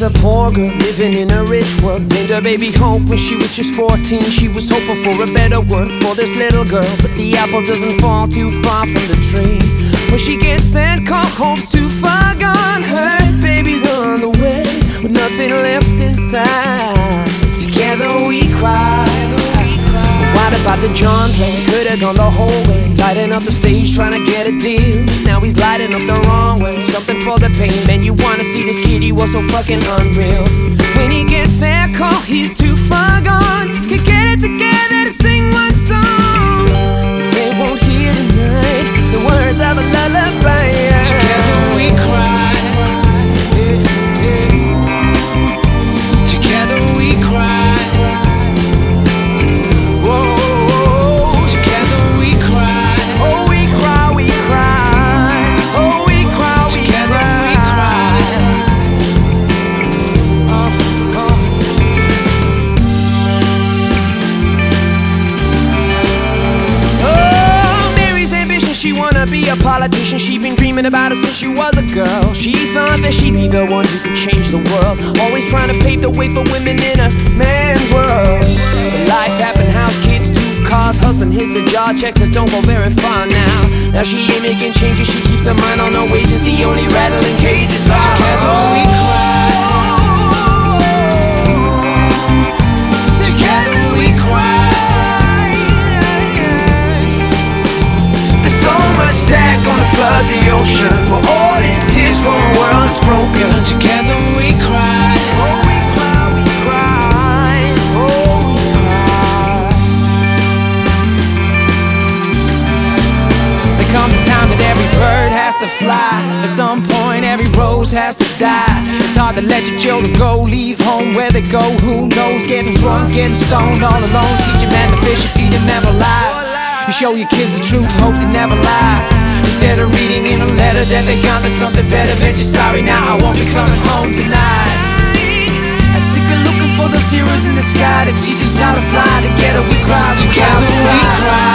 was a poor girl living in a rich world. Named her baby Hope when she was just 14. She was hoping for a better world for this little girl. But the apple doesn't fall too far from the tree. When she gets that call, Hope's too far gone. Her baby's on the way with nothing left inside. Together we cry. About the John play? Could've gone the whole way. Lighting up the stage, trying to get a deal. Now he's lighting up the wrong way. Something for the pain. Man, you wanna see this kid, he was so fucking unreal. When he gets that call, he's too far gone. Can get it together a politician. She been dreaming about it since she was a girl. She thought that she'd be the one who could change the world. Always trying to pave the way for women in a man's world. But life happened, house, kids, two cars, husband hits the job, checks that don't go very far now. Now she ain't making changes, she keeps her mind on her wages. The only rattling cages are Together gonna the ocean. We're all in tears for a world that's broken. Together we cry. Oh, we cry, we cry. Oh, we cry. There comes a time that every bird has to fly. At some point, every rose has to die. It's hard to let your children go, leave home where they go. Who knows? Getting drunk, getting stoned all alone. Teach a man to fish and feed him never lie. You show your kids the truth, hope they never lie. Instead of reading in a letter that they got to something better, bet you're sorry now. I won't be coming home tonight. I'm sick of looking for those heroes in the sky to teach us how to fly. Together we cry, together we cry.